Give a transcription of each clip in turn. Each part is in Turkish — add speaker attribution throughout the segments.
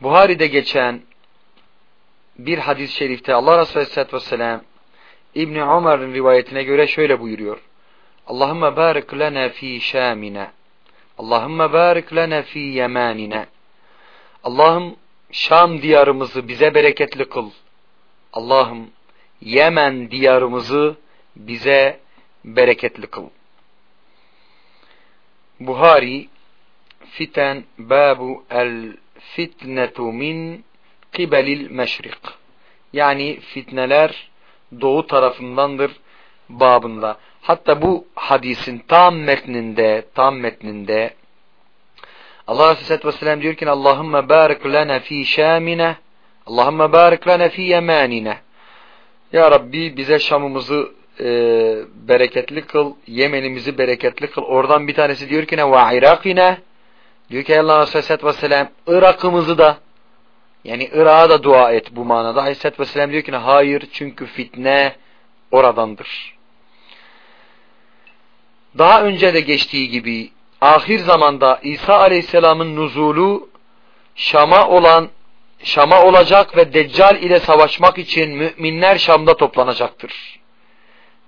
Speaker 1: Buhari'de geçen bir hadis-i şerifte Allah Resulü Aleyhisselatü Vesselam İbni Umar'ın rivayetine göre şöyle buyuruyor. Allahümme barik lana fi şamina. Allahümme barik lana fi yemanina. Allah'ım Şam diyarımızı bize bereketli kıl. Allah'ım Yemen diyarımızı bize bereketli kıl. Buhari Fiten Babu El Fitnetu Min Kibelil Meşrik Yani fitneler doğu tarafındandır babında. Hatta bu hadisin tam metninde, tam metninde Allah Aleyhisselatü Vesselam diyor ki Allahümme barik lana fi şamine Allahümme barik lana fi yemanine Ya Rabbi bize Şam'ımızı e, bereketli kıl, Yemen'imizi bereketli kıl. Oradan bir tanesi diyor ki ne ve Irakine diyor ki Allah Aleyhisselatü Vesselam Irak'ımızı da yani Irak'a da dua et bu manada. Aleyhisselatü Vesselam diyor ki hayır çünkü fitne oradandır. Daha önce de geçtiği gibi ahir zamanda İsa Aleyhisselam'ın nuzulu Şam'a olan Şam'a olacak ve Deccal ile savaşmak için müminler Şam'da toplanacaktır.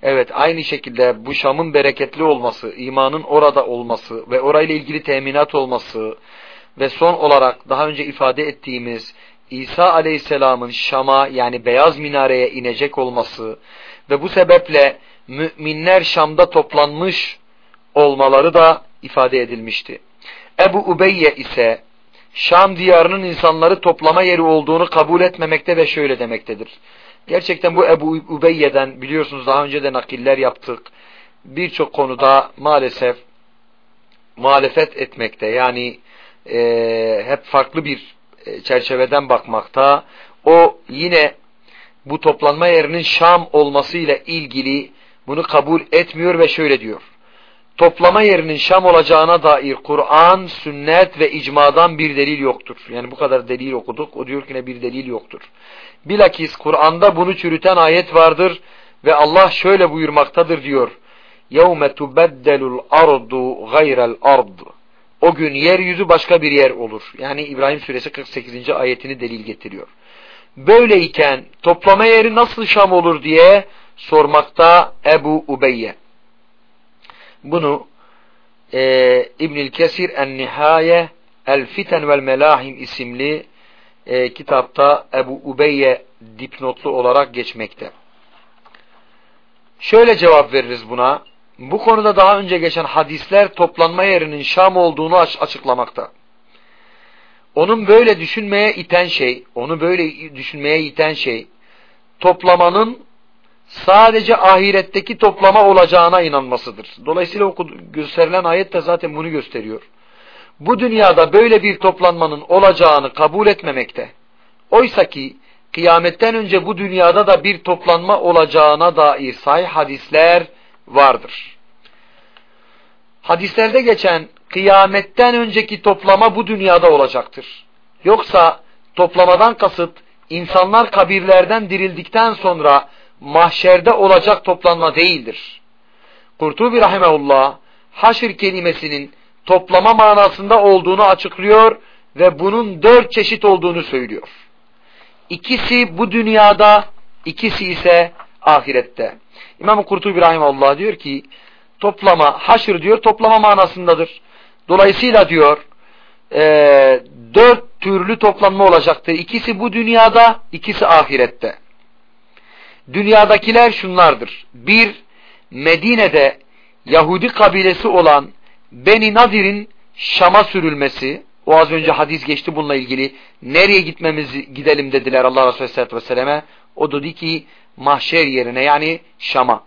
Speaker 1: Evet aynı şekilde bu Şam'ın bereketli olması, imanın orada olması ve orayla ilgili teminat olması ve son olarak daha önce ifade ettiğimiz İsa Aleyhisselam'ın Şam'a yani Beyaz Minare'ye inecek olması ve bu sebeple müminler Şam'da toplanmış olmaları da ifade edilmişti. Ebu Ubeyye ise Şam diyarının insanları toplama yeri olduğunu kabul etmemekte ve şöyle demektedir. Gerçekten bu Ebu Ubeyye'den biliyorsunuz daha önce de nakiller yaptık. Birçok konuda maalesef muhalefet etmekte. Yani e, hep farklı bir e, çerçeveden bakmakta. O yine bu toplanma yerinin Şam olmasıyla ilgili bunu kabul etmiyor ve şöyle diyor toplama yerinin Şam olacağına dair Kur'an, sünnet ve icmadan bir delil yoktur. Yani bu kadar delil okuduk. O diyor ki ne bir delil yoktur. Bilakis Kur'an'da bunu çürüten ayet vardır ve Allah şöyle buyurmaktadır diyor. يَوْمَ تُبَدَّلُ الْأَرْضُ غَيْرَ الْأَرْضِ O gün yeryüzü başka bir yer olur. Yani İbrahim suresi 48. ayetini delil getiriyor. Böyleyken toplama yeri nasıl Şam olur diye sormakta Ebu Ubeyye. Bunu e, İbnül Kesir En-Nihaye El-Fiten vel Melahim isimli e, kitapta Ebu Ubeyye dipnotlu olarak geçmekte. Şöyle cevap veririz buna. Bu konuda daha önce geçen hadisler toplanma yerinin Şam olduğunu açıklamakta. Onun böyle düşünmeye iten şey, onu böyle düşünmeye iten şey, toplamanın sadece ahiretteki toplama olacağına inanmasıdır. Dolayısıyla gösterilen ayet de zaten bunu gösteriyor. Bu dünyada böyle bir toplanmanın olacağını kabul etmemekte. Oysa ki kıyametten önce bu dünyada da bir toplanma olacağına dair sahih hadisler vardır. Hadislerde geçen kıyametten önceki toplama bu dünyada olacaktır. Yoksa toplamadan kasıt insanlar kabirlerden dirildikten sonra mahşerde olacak toplanma değildir. Kurtubi Rahimahullah haşr kelimesinin toplama manasında olduğunu açıklıyor ve bunun dört çeşit olduğunu söylüyor. İkisi bu dünyada, ikisi ise ahirette. İmam-ı Kurtubi Rahimahullah diyor ki, toplama, haşr diyor, toplama manasındadır. Dolayısıyla diyor, e, dört türlü toplanma olacaktır. İkisi bu dünyada, ikisi ahirette. Dünyadakiler şunlardır. Bir, Medine'de Yahudi kabilesi olan Beni Nadir'in Şam'a sürülmesi, o az önce hadis geçti bununla ilgili, nereye gitmemiz gidelim dediler Allah Resulü Aleyhisselatü Vesselam'e. O dedi ki mahşer yerine yani Şam'a.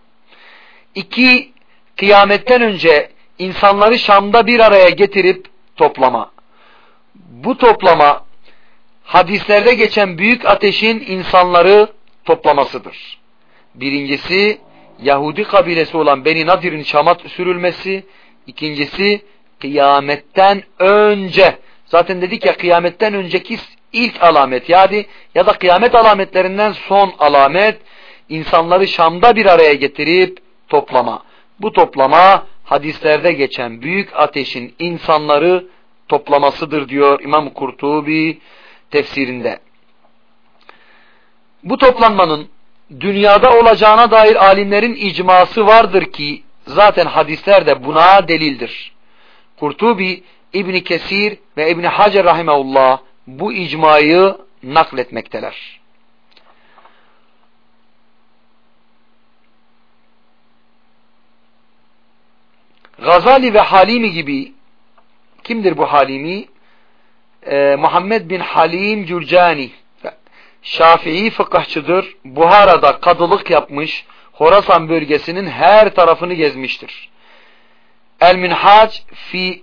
Speaker 1: İki, kıyametten önce insanları Şam'da bir araya getirip toplama. Bu toplama hadislerde geçen büyük ateşin insanları toplamasıdır. Birincisi Yahudi kabilesi olan Beni Nadir'in Şam'a sürülmesi. İkincisi kıyametten önce. Zaten dedik ya kıyametten önceki ilk alamet yani ya da kıyamet alametlerinden son alamet insanları Şam'da bir araya getirip toplama. Bu toplama hadislerde geçen büyük ateşin insanları toplamasıdır diyor İmam Kurtubi tefsirinde. Bu toplanmanın dünyada olacağına dair alimlerin icması vardır ki zaten hadisler de buna delildir. Kurtubi, İbni Kesir ve İbni Hacer Rahimeullah bu icmayı nakletmekteler. Gazali ve Halimi gibi kimdir bu Halimi? Ee, Muhammed bin Halim Cürcani Şafii fıkıhçıdır. Buhara'da kadılık yapmış. Horasan bölgesinin her tarafını gezmiştir. El Minhac fi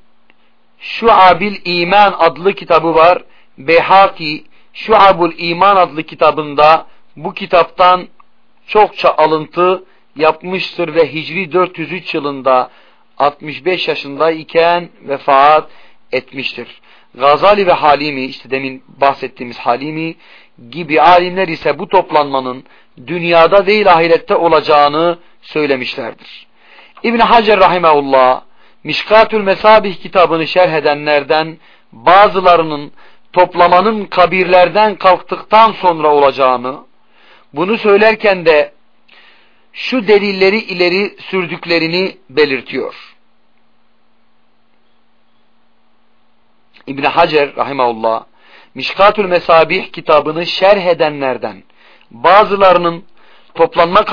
Speaker 1: Şuabil İman adlı kitabı var. Beyhaki Şuabul İman adlı kitabında bu kitaptan çokça alıntı yapmıştır ve Hicri 403 yılında 65 yaşındayken vefat etmiştir. Gazali ve Halimi işte demin bahsettiğimiz Halimi gibi alimler ise bu toplanmanın dünyada değil ahirette olacağını söylemişlerdir. İbn Hacer rahimeullah Mişkatül Mesabih kitabını şerh edenlerden bazılarının toplamanın kabirlerden kalktıktan sonra olacağını, bunu söylerken de şu delilleri ileri sürdüklerini belirtiyor. İbn Hacer rahimeullah Mişkatül Mesabih kitabını şerh edenlerden bazılarının toplanma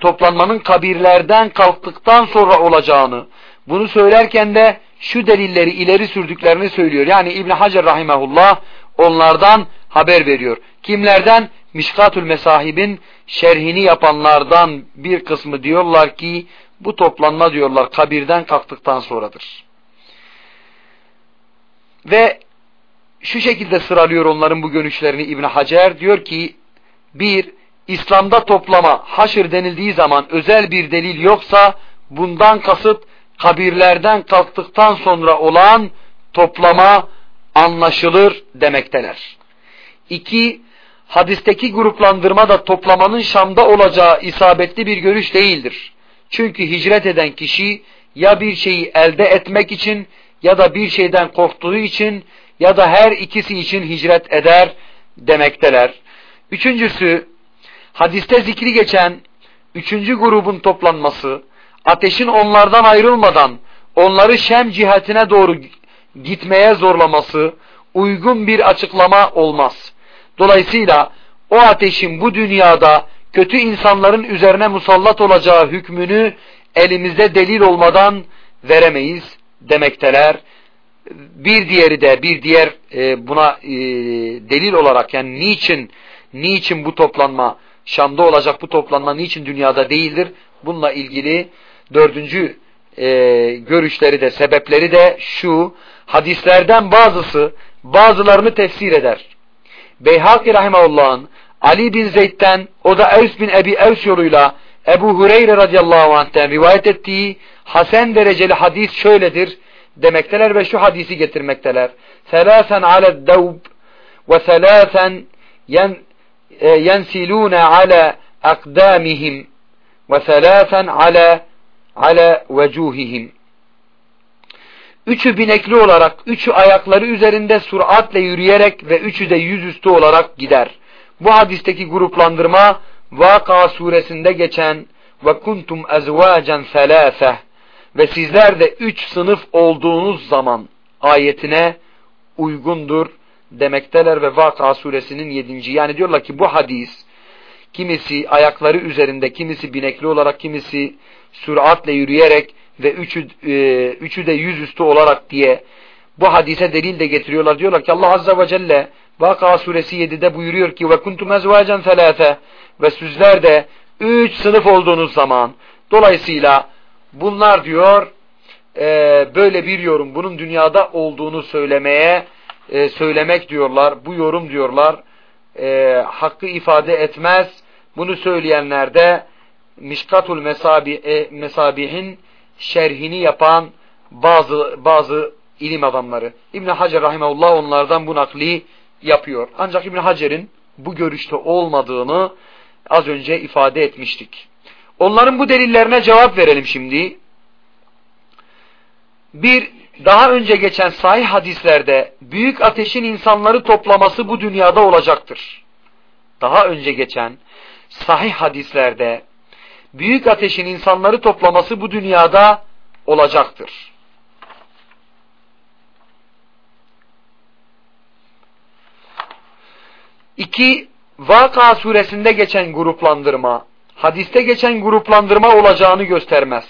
Speaker 1: toplanmanın kabirlerden kalktıktan sonra olacağını bunu söylerken de şu delilleri ileri sürdüklerini söylüyor. Yani İbn Hacer rahimehullah onlardan haber veriyor. Kimlerden? Mişkatül Mesahib'in şerhini yapanlardan bir kısmı diyorlar ki bu toplanma diyorlar kabirden kalktıktan sonradır. Ve şu şekilde sıralıyor onların bu görüşlerini İbn Hacer diyor ki bir İslam'da toplama haşır denildiği zaman özel bir delil yoksa bundan kasıt kabirlerden kalktıktan sonra olan toplama anlaşılır demekteler. İki, hadisteki gruplandırma da toplamanın Şam'da olacağı isabetli bir görüş değildir. Çünkü hicret eden kişi ya bir şeyi elde etmek için ya da bir şeyden korktuğu için ya da her ikisi için hicret eder demekteler. Üçüncüsü, hadiste zikri geçen üçüncü grubun toplanması, ateşin onlardan ayrılmadan onları Şem cihetine doğru gitmeye zorlaması uygun bir açıklama olmaz. Dolayısıyla o ateşin bu dünyada kötü insanların üzerine musallat olacağı hükmünü elimizde delil olmadan veremeyiz demekteler. Bir diğeri de bir diğer e, buna e, delil olarak yani niçin niçin bu toplanma Şam'da olacak bu toplanma niçin dünyada değildir? Bununla ilgili dördüncü e, görüşleri de sebepleri de şu hadislerden bazısı bazılarını tefsir eder. Beyhaki Rahimahullah'ın Ali bin Zeyd'den o da Evs bin Ebi Evs yoluyla Ebu Hureyre radıyallahu anh'ten rivayet ettiği Hasen dereceli hadis şöyledir demekteler ve şu hadisi getirmekteler. Selasen aled davb ve selasen yen, e, yensilune ala akdamihim ve selasen ala ala vecuhihim. Üçü binekli olarak, üçü ayakları üzerinde süratle yürüyerek ve üçü de yüzüstü olarak gider. Bu hadisteki gruplandırma Vaka suresinde geçen ve kuntum ezvacen selâfe ve sizler de üç sınıf olduğunuz zaman ayetine uygundur demekteler ve Vaka suresinin yedinci. Yani diyorlar ki bu hadis kimisi ayakları üzerinde, kimisi binekli olarak, kimisi süratle yürüyerek ve üçü, e, üçü de yüzüstü olarak diye bu hadise delil de getiriyorlar. Diyorlar ki Allah Azze ve Celle Vaka suresi 7'de buyuruyor ki ve kuntum ezvacen felâfe ve sizler de üç sınıf olduğunuz zaman dolayısıyla bunlar diyor e, böyle bir yorum bunun dünyada olduğunu söylemeye e, söylemek diyorlar. Bu yorum diyorlar e, hakkı ifade etmez. Bunu söyleyenler de Mişkatul Mesabi, e, Mesabihin şerhini yapan bazı bazı ilim adamları. İbn Hacer rahimehullah onlardan bu nakli yapıyor. Ancak İbn Hacer'in bu görüşte olmadığını az önce ifade etmiştik. Onların bu delillerine cevap verelim şimdi. Bir, daha önce geçen sahih hadislerde büyük ateşin insanları toplaması bu dünyada olacaktır. Daha önce geçen sahih hadislerde büyük ateşin insanları toplaması bu dünyada olacaktır. İki, Vaka suresinde geçen gruplandırma, hadiste geçen gruplandırma olacağını göstermez.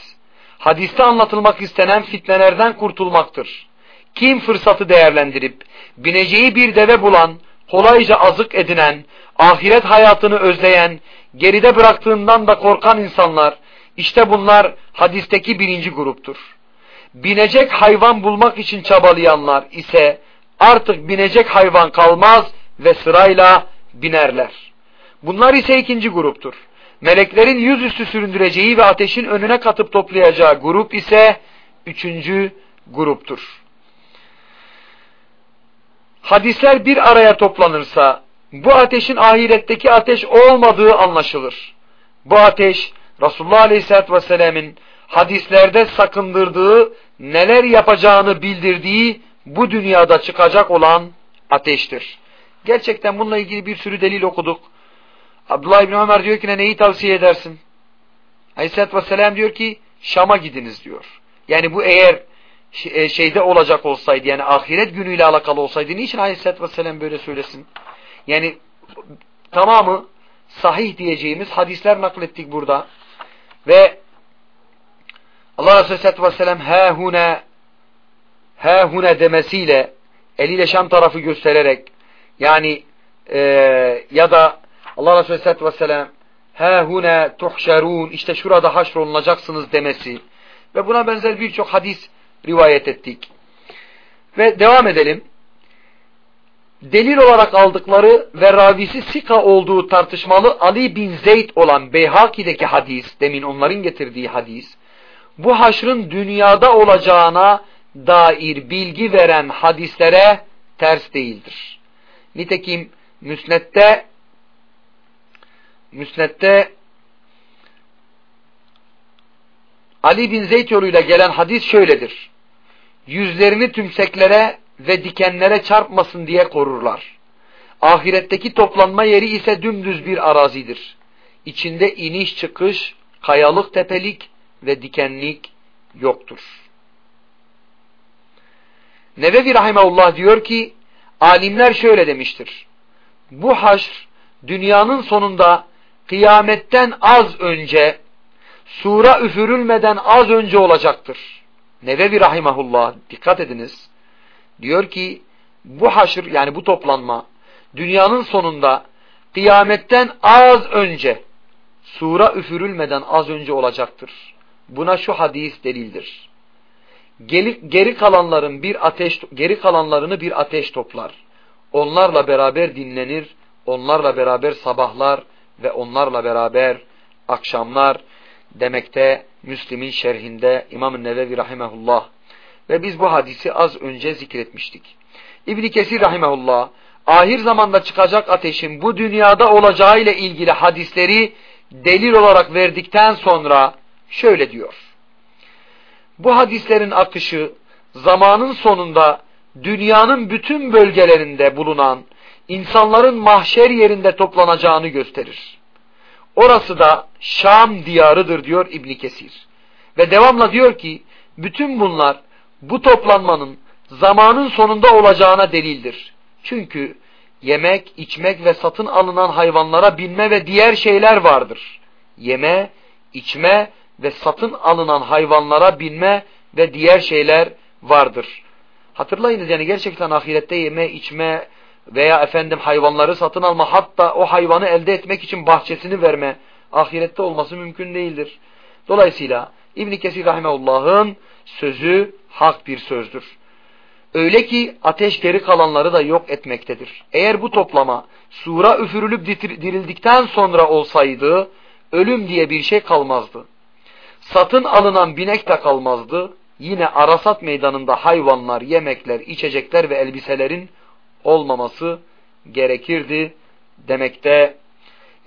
Speaker 1: Hadiste anlatılmak istenen fitnelerden kurtulmaktır. Kim fırsatı değerlendirip, bineceği bir deve bulan, kolayca azık edinen, ahiret hayatını özleyen, geride bıraktığından da korkan insanlar, işte bunlar hadisteki birinci gruptur. Binecek hayvan bulmak için çabalayanlar ise artık binecek hayvan kalmaz ve sırayla binerler. Bunlar ise ikinci gruptur. Meleklerin yüzüstü süründüreceği ve ateşin önüne katıp toplayacağı grup ise üçüncü gruptur. Hadisler bir araya toplanırsa bu ateşin ahiretteki ateş olmadığı anlaşılır. Bu ateş Resulullah Aleyhisselatü Vesselam'ın hadislerde sakındırdığı, neler yapacağını bildirdiği bu dünyada çıkacak olan ateştir. Gerçekten bununla ilgili bir sürü delil okuduk. Abdullah İbni Ömer diyor ki ne neyi tavsiye edersin? Aleyhisselatü Vesselam diyor ki Şam'a gidiniz diyor. Yani bu eğer e, şeyde olacak olsaydı yani ahiret günüyle alakalı olsaydı niçin Aleyhisselatü Vesselam böyle söylesin? Yani tamamı sahih diyeceğimiz hadisler naklettik burada. Ve Allah Resulü Aleyhisselatü Vesselam he hune he hune demesiyle eliyle Şam tarafı göstererek yani e, ya da Allah Resulü Aleyhisselatü Vesselam he hune tuhşerun işte şurada haşrolunacaksınız demesi ve buna benzer birçok hadis rivayet ettik. Ve devam edelim. Delil olarak aldıkları ve ravisi Sika olduğu tartışmalı Ali bin Zeyd olan Beyhaki'deki hadis, demin onların getirdiği hadis, bu haşrın dünyada olacağına dair bilgi veren hadislere ters değildir. Nitekim müsnette müsnette Ali bin Zeyd yoluyla gelen hadis şöyledir. Yüzlerini tümseklere ve dikenlere çarpmasın diye korurlar. Ahiretteki toplanma yeri ise dümdüz bir arazidir. İçinde iniş çıkış, kayalık tepelik ve dikenlik yoktur. Nevevi Rahimeullah diyor ki, alimler şöyle demiştir. Bu haşr, dünyanın sonunda kıyametten az önce, sura üfürülmeden az önce olacaktır. Nevevi Rahimahullah, dikkat ediniz. Diyor ki, bu haşr yani bu toplanma, dünyanın sonunda kıyametten az önce, sura üfürülmeden az önce olacaktır. Buna şu hadis delildir. Geri, geri kalanların bir ateş geri kalanlarını bir ateş toplar. Onlarla beraber dinlenir, onlarla beraber sabahlar ve onlarla beraber akşamlar demekte Müslim'in şerhinde İmam-ı Nevevi Rahimahullah ve biz bu hadisi az önce zikretmiştik. İbni Kesir Rahimahullah ahir zamanda çıkacak ateşin bu dünyada olacağı ile ilgili hadisleri delil olarak verdikten sonra şöyle diyor. Bu hadislerin akışı zamanın sonunda dünyanın bütün bölgelerinde bulunan insanların mahşer yerinde toplanacağını gösterir. Orası da Şam diyarıdır diyor İbn Kesir. Ve devamla diyor ki bütün bunlar bu toplanmanın zamanın sonunda olacağına delildir. Çünkü yemek, içmek ve satın alınan hayvanlara binme ve diğer şeyler vardır. Yeme, içme ve satın alınan hayvanlara binme ve diğer şeyler vardır. Hatırlayınız yani gerçekten ahirette yeme, içme veya efendim hayvanları satın alma hatta o hayvanı elde etmek için bahçesini verme ahirette olması mümkün değildir. Dolayısıyla İbn Kesir rahimehullah'ın sözü hak bir sözdür. Öyle ki ateş geri kalanları da yok etmektedir. Eğer bu toplama sura üfürülüp dirildikten sonra olsaydı ölüm diye bir şey kalmazdı. Satın alınan binek de kalmazdı. Yine Arasat meydanında hayvanlar, yemekler, içecekler ve elbiselerin olmaması gerekirdi demekte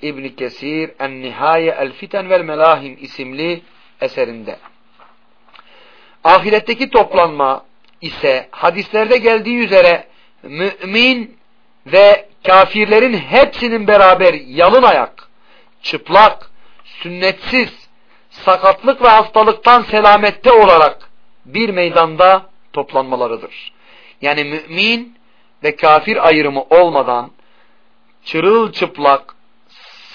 Speaker 1: İbn Kesir En-Nihaye El-Fiten vel Melahim isimli eserinde. Ahiretteki toplanma ise hadislerde geldiği üzere mümin ve kafirlerin hepsinin beraber yalın ayak, çıplak, sünnetsiz, sakatlık ve hastalıktan selamette olarak bir meydanda toplanmalarıdır. Yani mümin ve kafir ayrımı olmadan çırılçıplak,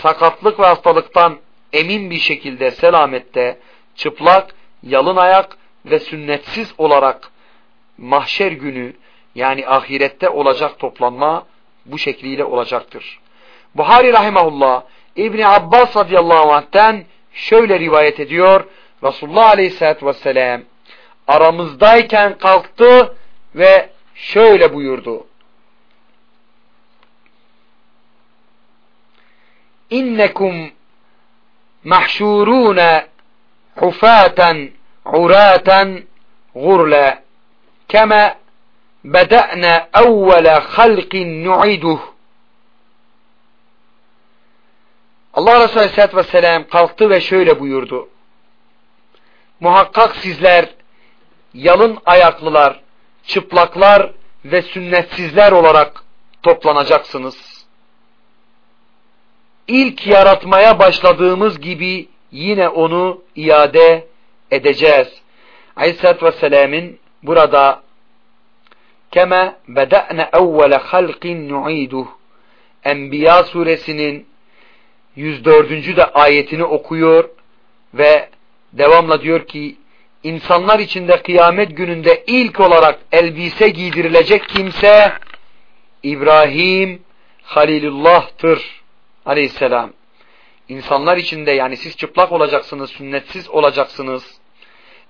Speaker 1: sakatlık ve hastalıktan emin bir şekilde selamette, çıplak, yalın ayak ve sünnetsiz olarak mahşer günü yani ahirette olacak toplanma bu şekliyle olacaktır. Buhari rahimahullah İbni Abbas radıyallahu anh'ten şöyle rivayet ediyor. Resulullah aleyhissalatü vesselam aramızdayken kalktı ve şöyle buyurdu. İnnekum mahşurune hufaten uraten gurle keme beda'na evvele halqin nu'iduh Allah Resulü Aleyhisselatü Vesselam kalktı ve şöyle buyurdu. Muhakkak sizler yalın ayaklılar, çıplaklar ve sünnetsizler olarak toplanacaksınız. İlk yaratmaya başladığımız gibi yine onu iade edeceğiz. Aleyhisselatü Vesselam'ın burada keme beda'ne evvele halqin nu'iduh Enbiya suresinin 104. de ayetini okuyor ve devamla diyor ki insanlar içinde kıyamet gününde ilk olarak elbise giydirilecek kimse İbrahim Halilullah'tır aleyhisselam. İnsanlar içinde yani siz çıplak olacaksınız, sünnetsiz olacaksınız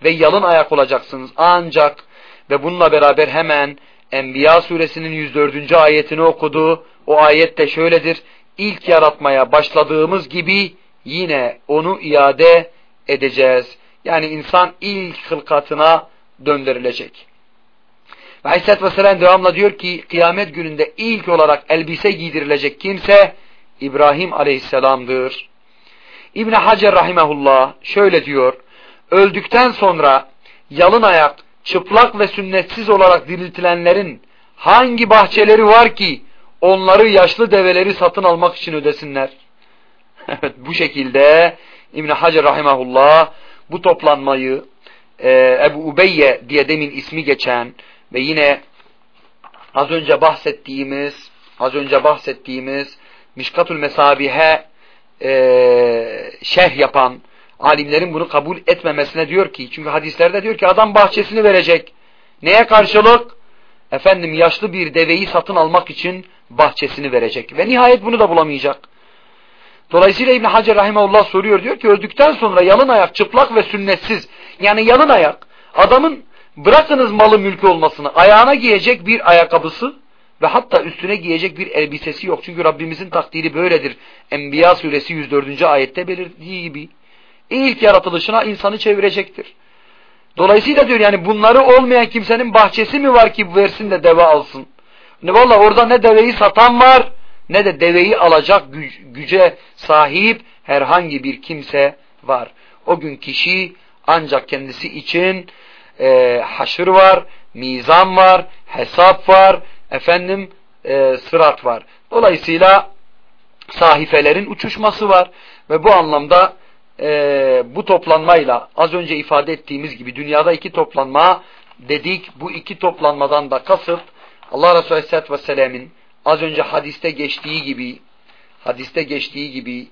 Speaker 1: ve yalın ayak olacaksınız. Ancak ve bununla beraber hemen Enbiya suresinin 104. ayetini okudu. O ayette şöyledir ilk yaratmaya başladığımız gibi yine onu iade edeceğiz. Yani insan ilk hılkatına döndürülecek. Ve Aleyhisselatü Vesselam devamla diyor ki kıyamet gününde ilk olarak elbise giydirilecek kimse İbrahim Aleyhisselam'dır. İbni Hacer Rahimahullah şöyle diyor. Öldükten sonra yalın ayak, çıplak ve sünnetsiz olarak diriltilenlerin hangi bahçeleri var ki onları yaşlı develeri satın almak için ödesinler. Evet bu şekilde İbn Hacer rahimahullah bu toplanmayı e, Ebu Ubeyye diye demin ismi geçen ve yine az önce bahsettiğimiz az önce bahsettiğimiz Mişkatul Mesabihe e, şerh yapan alimlerin bunu kabul etmemesine diyor ki çünkü hadislerde diyor ki adam bahçesini verecek. Neye karşılık? Efendim yaşlı bir deveyi satın almak için bahçesini verecek. Ve nihayet bunu da bulamayacak. Dolayısıyla İbn Hacer Rahimahullah soruyor diyor ki öldükten sonra yalın ayak çıplak ve sünnetsiz yani yalın ayak adamın bırakınız malı mülkü olmasını ayağına giyecek bir ayakkabısı ve hatta üstüne giyecek bir elbisesi yok. Çünkü Rabbimizin takdiri böyledir. Enbiya suresi 104. ayette belirttiği gibi. İlk yaratılışına insanı çevirecektir. Dolayısıyla diyor yani bunları olmayan kimsenin bahçesi mi var ki versin de deve alsın? Ne valla orada ne deveyi satan var ne de deveyi alacak güce sahip herhangi bir kimse var. O gün kişi ancak kendisi için e, haşır var, mizan var, hesap var, efendim e, sırat var. Dolayısıyla sahifelerin uçuşması var ve bu anlamda e, bu toplanmayla az önce ifade ettiğimiz gibi dünyada iki toplanma dedik. Bu iki toplanmadan da kasıt Allah Resulü Aleyhisselatü Vesselam'ın az önce hadiste geçtiği gibi hadiste geçtiği gibi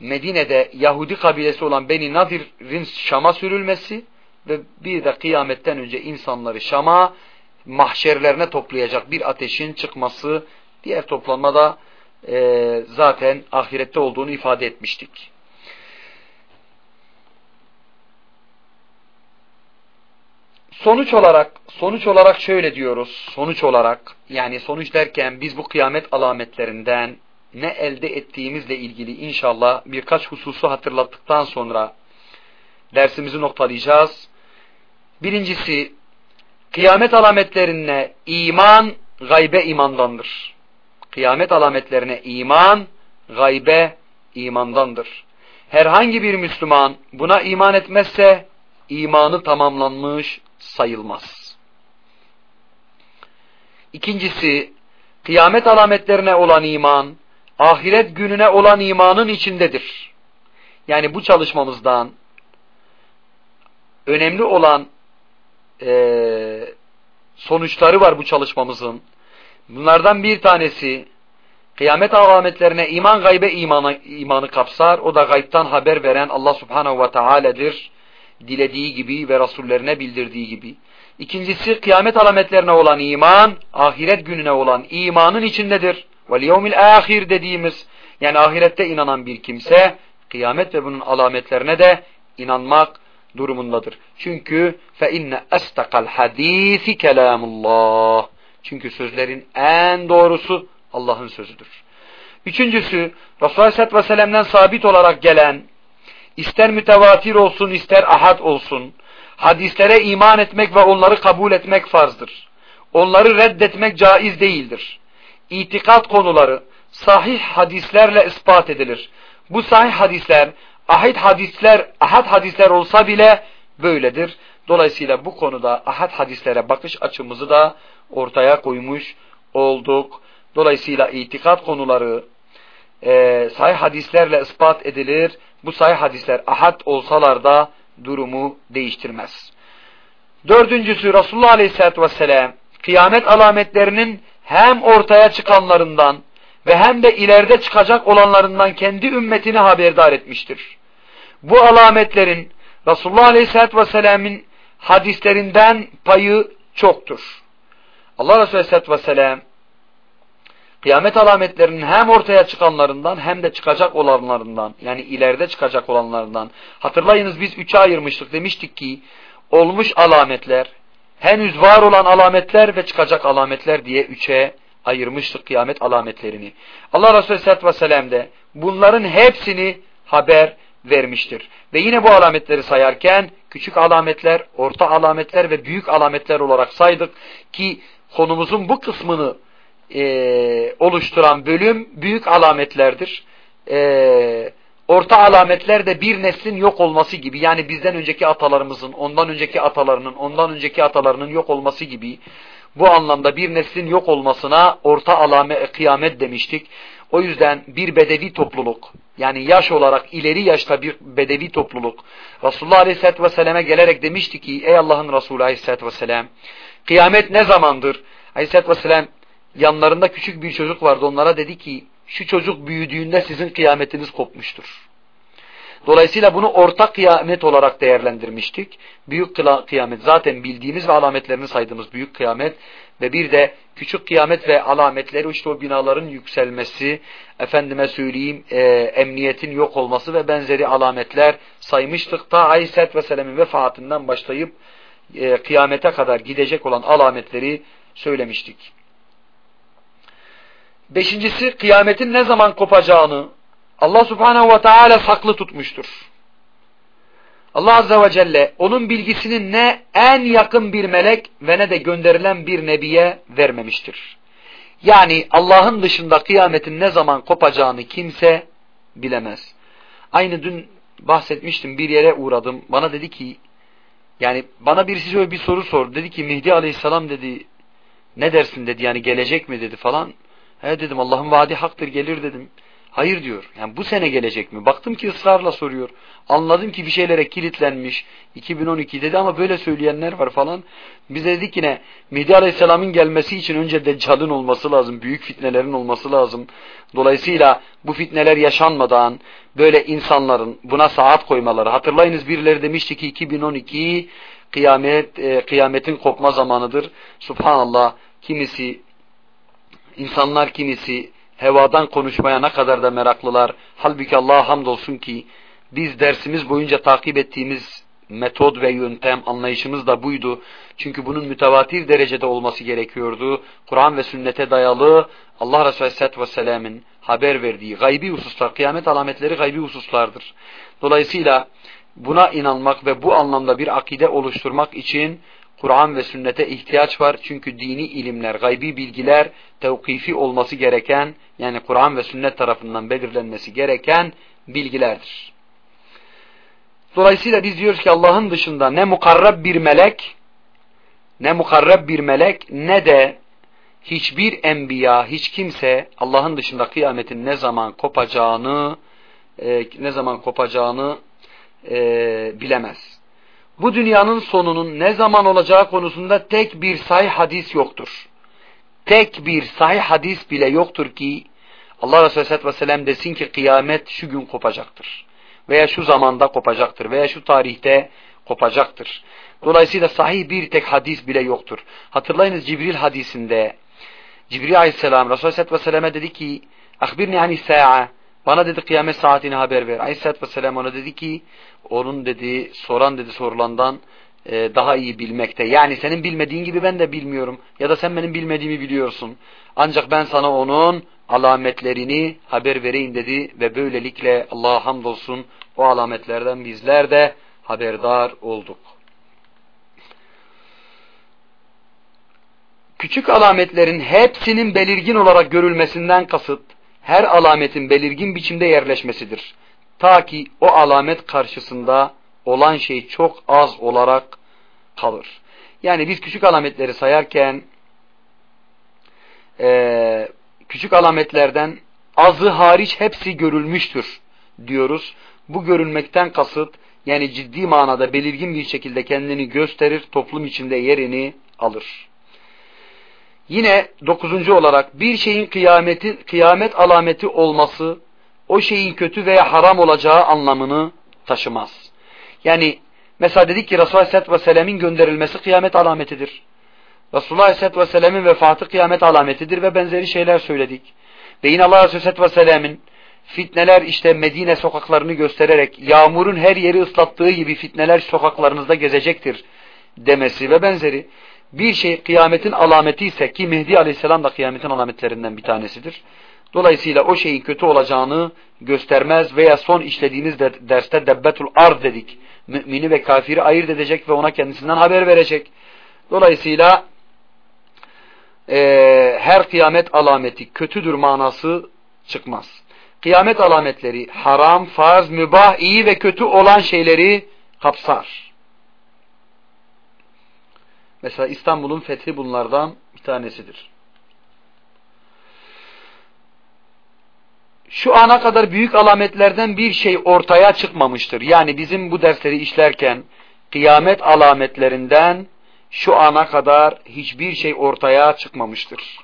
Speaker 1: Medine'de Yahudi kabilesi olan Beni Nadir'in Şam'a sürülmesi ve bir de kıyametten önce insanları Şam'a mahşerlerine toplayacak bir ateşin çıkması diğer toplanmada e, zaten ahirette olduğunu ifade etmiştik. Sonuç olarak sonuç olarak şöyle diyoruz. Sonuç olarak yani sonuç derken biz bu kıyamet alametlerinden ne elde ettiğimizle ilgili inşallah birkaç hususu hatırlattıktan sonra dersimizi noktalayacağız. Birincisi kıyamet alametlerine iman gaybe imandandır. Kıyamet alametlerine iman gaybe imandandır. Herhangi bir Müslüman buna iman etmezse imanı tamamlanmış sayılmaz. İkincisi, kıyamet alametlerine olan iman, ahiret gününe olan imanın içindedir. Yani bu çalışmamızdan önemli olan e, sonuçları var bu çalışmamızın. Bunlardan bir tanesi kıyamet alametlerine iman gaybe imanı, imanı kapsar. O da gaybtan haber veren Allah subhanehu ve teala'dır. Dilediği gibi ve rasullerine bildirdiği gibi. İkincisi kıyamet alametlerine olan iman, ahiret gününe olan imanın içindedir. Yevmil ahir dediğimiz yani ahirette inanan bir kimse kıyamet ve bunun alametlerine de inanmak durumundadır. Çünkü fe inne estakal hadisi kelamullah. Çünkü sözlerin en doğrusu Allah'ın sözüdür. Üçüncüsü Resulullah Aleyhisselatü Vesselam'dan sabit olarak gelen ister mütevatir olsun ister ahad olsun hadislere iman etmek ve onları kabul etmek farzdır. Onları reddetmek caiz değildir. İtikat konuları sahih hadislerle ispat edilir. Bu sahih hadisler ahad hadisler ahad hadisler olsa bile böyledir. Dolayısıyla bu konuda ahad hadislere bakış açımızı da ortaya koymuş olduk. Dolayısıyla itikat konuları e, sahih hadislerle ispat edilir. Bu sahih hadisler ahad olsalar da durumu değiştirmez. Dördüncüsü Resulullah Aleyhisselatü Vesselam kıyamet alametlerinin hem ortaya çıkanlarından ve hem de ileride çıkacak olanlarından kendi ümmetini haberdar etmiştir. Bu alametlerin Resulullah Aleyhisselatü Vesselam'ın hadislerinden payı çoktur. Allah Resulü Aleyhisselatü Vesselam kıyamet alametlerinin hem ortaya çıkanlarından hem de çıkacak olanlarından yani ileride çıkacak olanlarından hatırlayınız biz üçe ayırmıştık demiştik ki olmuş alametler henüz var olan alametler ve çıkacak alametler diye üçe ayırmıştık kıyamet alametlerini. Allah Resulü Aleyhisselatü Vesselam bunların hepsini haber vermiştir. Ve yine bu alametleri sayarken küçük alametler, orta alametler ve büyük alametler olarak saydık ki konumuzun bu kısmını e, oluşturan bölüm büyük alametlerdir. E, orta alametler de bir neslin yok olması gibi yani bizden önceki atalarımızın, ondan önceki atalarının, ondan önceki atalarının yok olması gibi bu anlamda bir neslin yok olmasına orta alame kıyamet demiştik. O yüzden bir bedevi topluluk yani yaş olarak ileri yaşta bir bedevi topluluk Resulullah Aleyhisselatü Vesselam'a gelerek demişti ki ey Allah'ın Resulü Aleyhisselatü Vesselam kıyamet ne zamandır? Aleyhisselatü Vesselam yanlarında küçük bir çocuk vardı onlara dedi ki şu çocuk büyüdüğünde sizin kıyametiniz kopmuştur. Dolayısıyla bunu ortak kıyamet olarak değerlendirmiştik. Büyük kıyamet zaten bildiğimiz ve alametlerini saydığımız büyük kıyamet ve bir de küçük kıyamet ve alametleri işte o binaların yükselmesi, efendime söyleyeyim e, emniyetin yok olması ve benzeri alametler saymıştık. Ta Aleyhisselatü Vesselam'ın vefatından başlayıp e, kıyamete kadar gidecek olan alametleri söylemiştik. Beşincisi kıyametin ne zaman kopacağını Allah subhanehu ve teala saklı tutmuştur. Allah azze ve celle onun bilgisini ne en yakın bir melek ve ne de gönderilen bir nebiye vermemiştir. Yani Allah'ın dışında kıyametin ne zaman kopacağını kimse bilemez. Aynı dün bahsetmiştim bir yere uğradım. Bana dedi ki yani bana birisi şöyle bir soru sordu. Dedi ki Mehdi aleyhisselam dedi ne dersin dedi yani gelecek mi dedi falan. He dedim Allah'ın vaadi haktır gelir dedim. Hayır diyor. Yani bu sene gelecek mi? Baktım ki ısrarla soruyor. Anladım ki bir şeylere kilitlenmiş. 2012 dedi ama böyle söyleyenler var falan. Biz dedik yine Mehdi Aleyhisselam'ın gelmesi için önce Deccal'ın olması lazım. Büyük fitnelerin olması lazım. Dolayısıyla bu fitneler yaşanmadan böyle insanların buna saat koymaları. Hatırlayınız birileri demişti ki 2012 kıyamet, e, kıyametin kopma zamanıdır. Subhanallah kimisi insanlar kimisi hevadan konuşmaya ne kadar da meraklılar. Halbuki Allah'a hamdolsun ki biz dersimiz boyunca takip ettiğimiz metod ve yöntem anlayışımız da buydu. Çünkü bunun mütevatir derecede olması gerekiyordu. Kur'an ve sünnete dayalı Allah Resulü Aleyhisselatü Vesselam'ın haber verdiği gaybi hususlar, kıyamet alametleri gaybi hususlardır. Dolayısıyla buna inanmak ve bu anlamda bir akide oluşturmak için Kur'an ve sünnete ihtiyaç var. Çünkü dini ilimler, gaybi bilgiler tevkifi olması gereken yani Kur'an ve sünnet tarafından belirlenmesi gereken bilgilerdir. Dolayısıyla biz diyoruz ki Allah'ın dışında ne mukarrab bir melek ne mukarrab bir melek ne de hiçbir enbiya, hiç kimse Allah'ın dışında kıyametin ne zaman kopacağını e, ne zaman kopacağını e, bilemez. Bu dünyanın sonunun ne zaman olacağı konusunda tek bir sahih hadis yoktur. Tek bir sahih hadis bile yoktur ki Allah Resulü Aleyhisselatü Vesselam desin ki kıyamet şu gün kopacaktır. Veya şu zamanda kopacaktır. Veya şu tarihte kopacaktır. Dolayısıyla sahih bir tek hadis bile yoktur. Hatırlayınız Cibril hadisinde Cibril Aleyhisselam Resulü Aleyhisselatü Vesselam'a dedi ki Akbirni ani sa'a bana dedi kıyamet saatini haber ver. Aleyhisselatü Vesselam ona dedi ki onun dedi soran dedi sorulandan e, daha iyi bilmekte. Yani senin bilmediğin gibi ben de bilmiyorum. Ya da sen benim bilmediğimi biliyorsun. Ancak ben sana onun alametlerini haber vereyim dedi ve böylelikle Allah'a hamdolsun o alametlerden bizler de haberdar olduk. Küçük alametlerin hepsinin belirgin olarak görülmesinden kasıt her alametin belirgin biçimde yerleşmesidir. Ta ki o alamet karşısında olan şey çok az olarak kalır. Yani biz küçük alametleri sayarken e, küçük alametlerden azı hariç hepsi görülmüştür diyoruz. Bu görülmekten kasıt yani ciddi manada belirgin bir şekilde kendini gösterir, toplum içinde yerini alır. Yine dokuzuncu olarak bir şeyin kıyameti, kıyamet alameti olması o şeyin kötü veya haram olacağı anlamını taşımaz. Yani mesela dedik ki Resulullah Aleyhisselatü Vesselam'ın gönderilmesi kıyamet alametidir. Resulullah Aleyhisselatü Vesselam'ın vefatı kıyamet alametidir ve benzeri şeyler söyledik. Ve yine Allah Aleyhisselatü Vesselam'ın fitneler işte Medine sokaklarını göstererek yağmurun her yeri ıslattığı gibi fitneler sokaklarınızda gezecektir demesi ve benzeri bir şey kıyametin alameti ise ki Mehdi Aleyhisselam da kıyametin alametlerinden bir tanesidir. Dolayısıyla o şeyin kötü olacağını göstermez veya son işlediğimiz de, derste debbetul ard dedik. Mümini ve kafiri ayırt edecek ve ona kendisinden haber verecek. Dolayısıyla e, her kıyamet alameti kötüdür manası çıkmaz. Kıyamet alametleri haram, farz, mübah, iyi ve kötü olan şeyleri kapsar. Mesela İstanbul'un fethi bunlardan bir tanesidir. Şu ana kadar büyük alametlerden bir şey ortaya çıkmamıştır. Yani bizim bu dersleri işlerken kıyamet alametlerinden şu ana kadar hiçbir şey ortaya çıkmamıştır.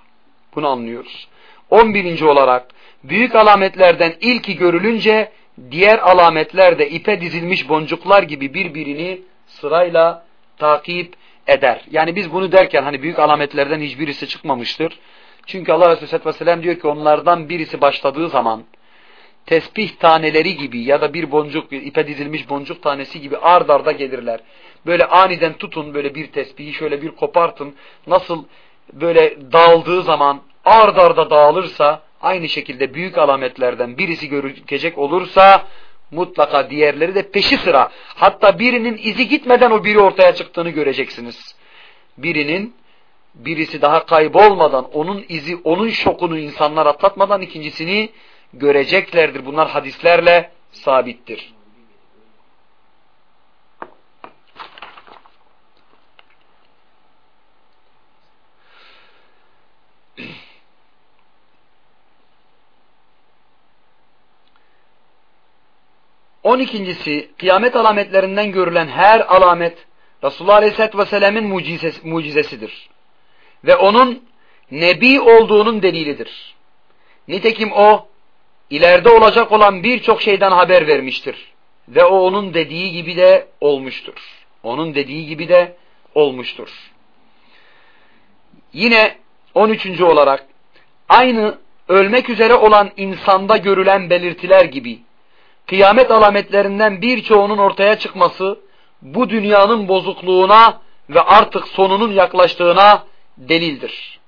Speaker 1: Bunu anlıyoruz. 11. olarak büyük alametlerden ilki görülünce diğer alametler de ipe dizilmiş boncuklar gibi birbirini sırayla takip eder. Yani biz bunu derken hani büyük alametlerden hiçbirisi çıkmamıştır. Çünkü Allah Resulü Aleyhisselatü Vesselam diyor ki onlardan birisi başladığı zaman tesbih taneleri gibi ya da bir boncuk, ipe dizilmiş boncuk tanesi gibi ard arda gelirler. Böyle aniden tutun böyle bir tesbihi şöyle bir kopartın. Nasıl böyle dağıldığı zaman ard arda dağılırsa aynı şekilde büyük alametlerden birisi görülecek olursa mutlaka diğerleri de peşi sıra. Hatta birinin izi gitmeden o biri ortaya çıktığını göreceksiniz. Birinin birisi daha kaybolmadan onun izi, onun şokunu insanlar atlatmadan ikincisini göreceklerdir. Bunlar hadislerle sabittir. On ikincisi, kıyamet alametlerinden görülen her alamet Resulullah Aleyhisselatü Vesselam'ın mucizesi, mucizesidir. Ve onun Nebi olduğunun delilidir. Nitekim o, ileride olacak olan birçok şeyden haber vermiştir. Ve o onun dediği gibi de olmuştur. Onun dediği gibi de olmuştur. Yine 13. olarak aynı ölmek üzere olan insanda görülen belirtiler gibi kıyamet alametlerinden birçoğunun ortaya çıkması bu dünyanın bozukluğuna ve artık sonunun yaklaştığına delildir.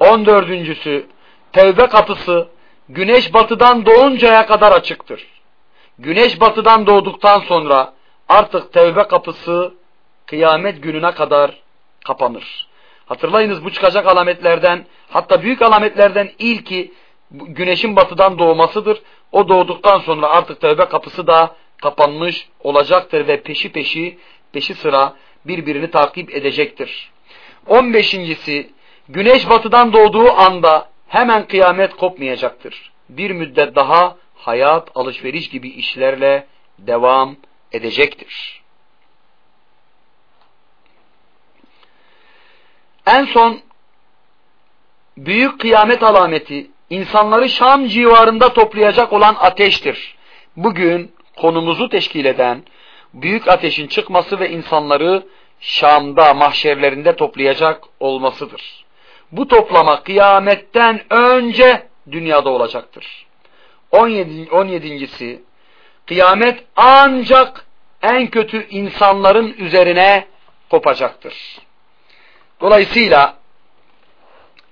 Speaker 1: On dördüncüsü, tevbe kapısı güneş batıdan doğuncaya kadar açıktır. Güneş batıdan doğduktan sonra artık tevbe kapısı kıyamet gününe kadar kapanır. Hatırlayınız bu çıkacak alametlerden hatta büyük alametlerden ilki güneşin batıdan doğmasıdır. O doğduktan sonra artık tövbe kapısı da kapanmış olacaktır ve peşi peşi peşi sıra birbirini takip edecektir. On beşincisi Güneş batıdan doğduğu anda hemen kıyamet kopmayacaktır. Bir müddet daha hayat, alışveriş gibi işlerle devam edecektir. En son büyük kıyamet alameti insanları Şam civarında toplayacak olan ateştir. Bugün konumuzu teşkil eden büyük ateşin çıkması ve insanları Şam'da mahşerlerinde toplayacak olmasıdır. Bu toplama kıyametten önce dünyada olacaktır. 17. 17.si kıyamet ancak en kötü insanların üzerine kopacaktır. Dolayısıyla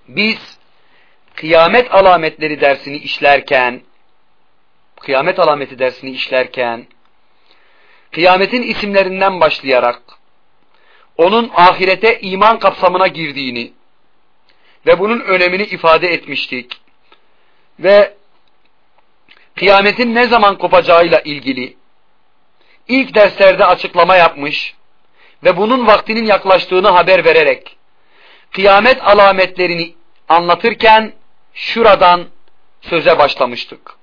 Speaker 1: biz kıyamet alametleri dersini işlerken kıyamet alameti dersini işlerken kıyametin isimlerinden başlayarak onun ahirete iman kapsamına girdiğini ve bunun önemini ifade etmiştik. Ve kıyametin ne zaman kopacağıyla ilgili ilk derslerde açıklama yapmış ve bunun vaktinin yaklaştığını haber vererek kıyamet alametlerini anlatırken şuradan söze başlamıştık.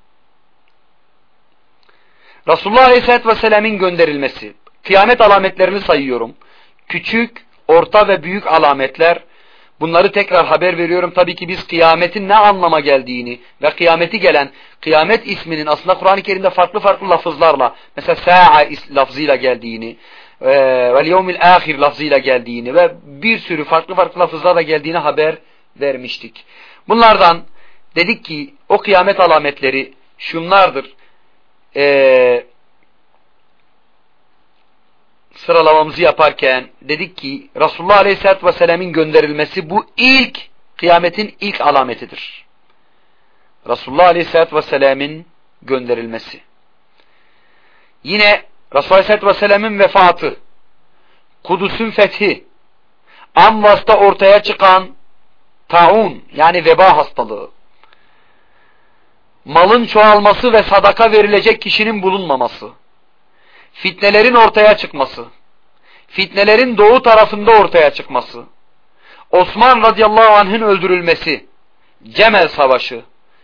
Speaker 1: Resulullah Aleyhisselatü Vesselam'ın gönderilmesi. Kıyamet alametlerini sayıyorum. Küçük, orta ve büyük alametler. Bunları tekrar haber veriyorum. Tabii ki biz kıyametin ne anlama geldiğini ve kıyameti gelen kıyamet isminin aslında Kur'an-ı Kerim'de farklı farklı lafızlarla mesela sa'a lafzıyla geldiğini ve yevmil ahir lafzıyla geldiğini ve bir sürü farklı farklı lafızlarla geldiğini haber vermiştik. Bunlardan dedik ki o kıyamet alametleri şunlardır. Ee, sıralamamızı yaparken dedik ki Resulullah Aleyhisselatü Vesselam'ın gönderilmesi bu ilk kıyametin ilk alametidir. Resulullah Aleyhisselatü Vesselam'ın gönderilmesi. Yine Resulullah Aleyhisselatü Vesselam'ın vefatı, Kudüs'ün fethi, Amvas'ta ortaya çıkan taun yani veba hastalığı, malın çoğalması ve sadaka verilecek kişinin bulunmaması, fitnelerin ortaya çıkması, fitnelerin doğu tarafında ortaya çıkması, Osman radıyallahu anh'ın öldürülmesi, Cemel savaşı,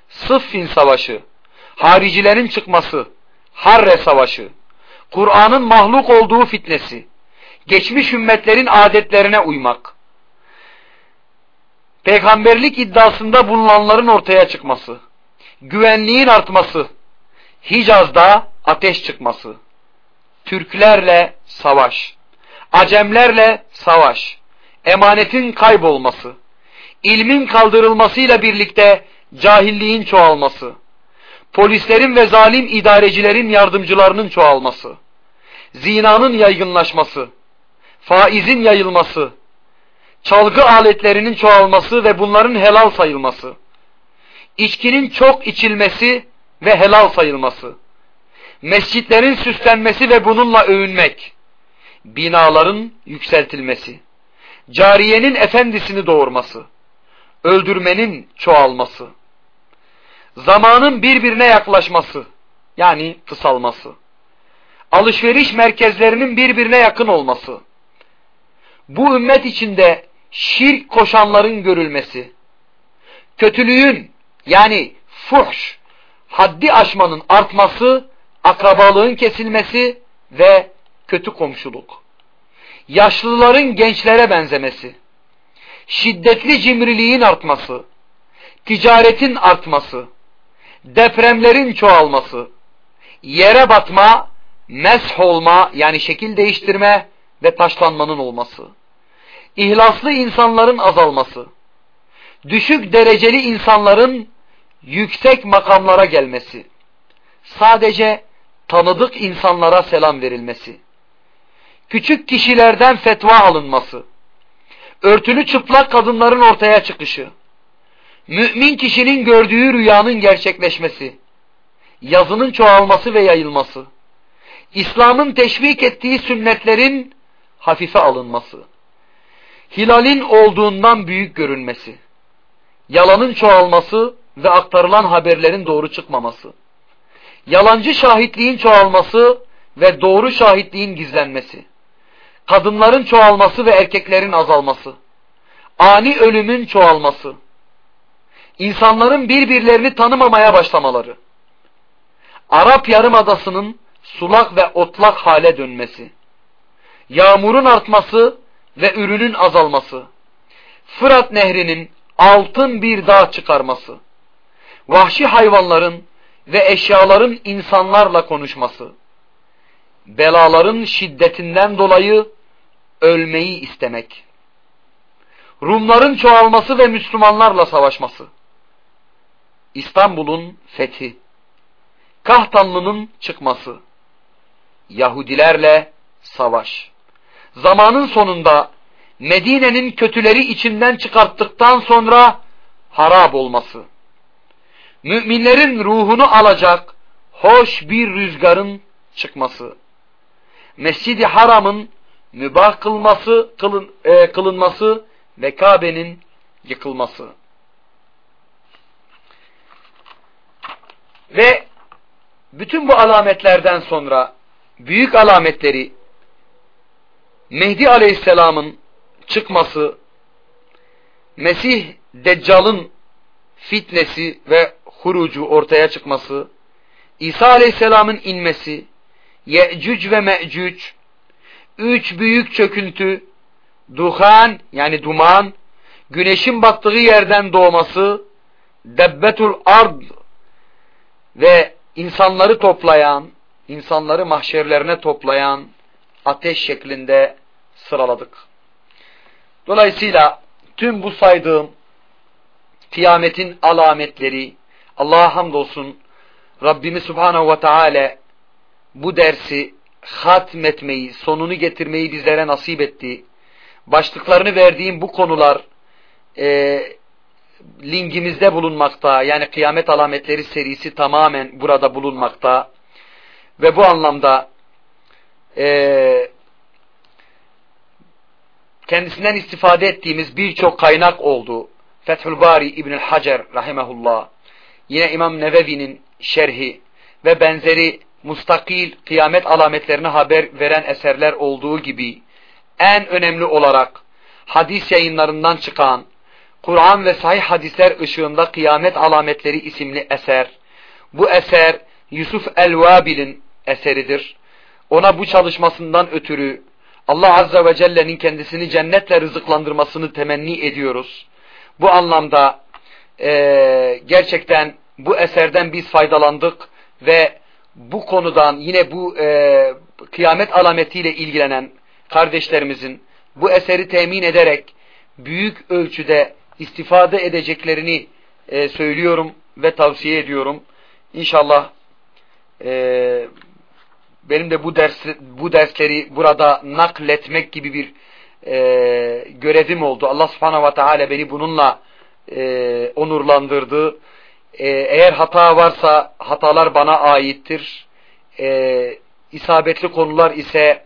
Speaker 1: Sıffin savaşı, haricilerin çıkması, Harre savaşı, Kur'an'ın mahluk olduğu fitnesi, geçmiş ümmetlerin adetlerine uymak, peygamberlik iddiasında bulunanların ortaya çıkması, güvenliğin artması, Hicaz'da ateş çıkması, Türklerle savaş, Acemlerle savaş, emanetin kaybolması, ilmin kaldırılmasıyla birlikte cahilliğin çoğalması, polislerin ve zalim idarecilerin yardımcılarının çoğalması, zinanın yaygınlaşması, faizin yayılması, çalgı aletlerinin çoğalması ve bunların helal sayılması, içkinin çok içilmesi ve helal sayılması, mescitlerin süslenmesi ve bununla övünmek, binaların yükseltilmesi, cariyenin efendisini doğurması, öldürmenin çoğalması, zamanın birbirine yaklaşması, yani kısalması, alışveriş merkezlerinin birbirine yakın olması, bu ümmet içinde şirk koşanların görülmesi, kötülüğün yani fuhş, haddi aşmanın artması, akrabalığın kesilmesi ve kötü komşuluk. Yaşlıların gençlere benzemesi, şiddetli cimriliğin artması, ticaretin artması, depremlerin çoğalması, yere batma, mesh olma yani şekil değiştirme ve taşlanmanın olması, ihlaslı insanların azalması, düşük dereceli insanların yüksek makamlara gelmesi, sadece tanıdık insanlara selam verilmesi, küçük kişilerden fetva alınması, örtülü çıplak kadınların ortaya çıkışı, mümin kişinin gördüğü rüyanın gerçekleşmesi, yazının çoğalması ve yayılması, İslam'ın teşvik ettiği sünnetlerin hafife alınması, hilalin olduğundan büyük görünmesi, yalanın çoğalması ve aktarılan haberlerin doğru çıkmaması, yalancı şahitliğin çoğalması ve doğru şahitliğin gizlenmesi, kadınların çoğalması ve erkeklerin azalması, ani ölümün çoğalması, insanların birbirlerini tanımamaya başlamaları, Arap Yarımadası'nın sulak ve otlak hale dönmesi, yağmurun artması ve ürünün azalması, Fırat Nehri'nin altın bir dağ çıkarması, vahşi hayvanların ve eşyaların insanlarla konuşması, belaların şiddetinden dolayı ölmeyi istemek, Rumların çoğalması ve Müslümanlarla savaşması, İstanbul'un fethi, Kahtanlı'nın çıkması, Yahudilerle savaş, zamanın sonunda Medine'nin kötüleri içinden çıkarttıktan sonra harap olması, müminlerin ruhunu alacak hoş bir rüzgarın çıkması, Mescid-i Haram'ın mübah kılması, kılın, e, kılınması ve Kabe'nin yıkılması. Ve bütün bu alametlerden sonra büyük alametleri Mehdi Aleyhisselam'ın çıkması, Mesih Deccal'ın fitnesi ve hurucu ortaya çıkması, İsa Aleyhisselam'ın inmesi, Ye'cüc ve Me'cüc, üç büyük çöküntü, duhan yani duman, güneşin baktığı yerden doğması, debbetul ard ve insanları toplayan, insanları mahşerlerine toplayan ateş şeklinde sıraladık. Dolayısıyla tüm bu saydığım kıyametin alametleri Allah'a hamdolsun Rabbimiz Subhanahu ve Teala bu dersi hatmetmeyi, sonunu getirmeyi bizlere nasip etti. Başlıklarını verdiğim bu konular e, linkimizde bulunmakta. Yani kıyamet alametleri serisi tamamen burada bulunmakta. Ve bu anlamda e, kendisinden istifade ettiğimiz birçok kaynak oldu. Fethül Bari İbnül Hacer rahimehullah, yine İmam Nevevi'nin şerhi ve benzeri mustakil kıyamet alametlerine haber veren eserler olduğu gibi en önemli olarak hadis yayınlarından çıkan Kur'an ve sahih hadisler ışığında kıyamet alametleri isimli eser. Bu eser Yusuf el-Vabil'in eseridir. Ona bu çalışmasından ötürü Allah Azze ve Celle'nin kendisini cennetle rızıklandırmasını temenni ediyoruz. Bu anlamda e, gerçekten bu eserden biz faydalandık ve bu konudan yine bu e, kıyamet alametiyle ilgilenen kardeşlerimizin bu eseri temin ederek büyük ölçüde istifade edeceklerini e, söylüyorum ve tavsiye ediyorum. İnşallah e, benim de bu ders bu dersleri burada nakletmek gibi bir e, görevim oldu. Allah subhanahu ve teala beni bununla e, onurlandırdı. E, eğer hata varsa hatalar bana aittir. E, isabetli konular ise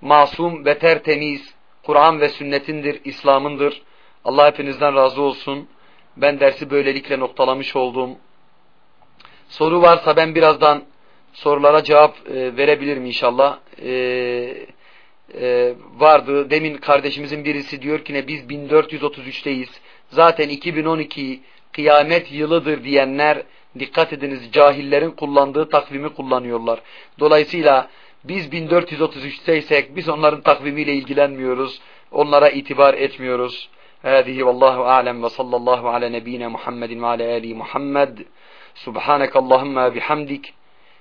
Speaker 1: masum ve tertemiz Kur'an ve sünnetindir, İslam'ındır. Allah hepinizden razı olsun. Ben dersi böylelikle noktalamış oldum. Soru varsa ben birazdan sorulara cevap e, verebilirim inşallah. E, e, vardı. Demin kardeşimizin birisi diyor ki ne biz 1433'teyiz. Zaten 2012 kıyamet yılıdır diyenler dikkat ediniz cahillerin kullandığı takvimi kullanıyorlar. Dolayısıyla biz 1433'teysek biz onların takvimiyle ilgilenmiyoruz. Onlara itibar etmiyoruz. Hâzihi vallahu a'lem ve sallallahu ala nebine Muhammedin ve ala ali Muhammed. Subhanakallahumma bihamdik.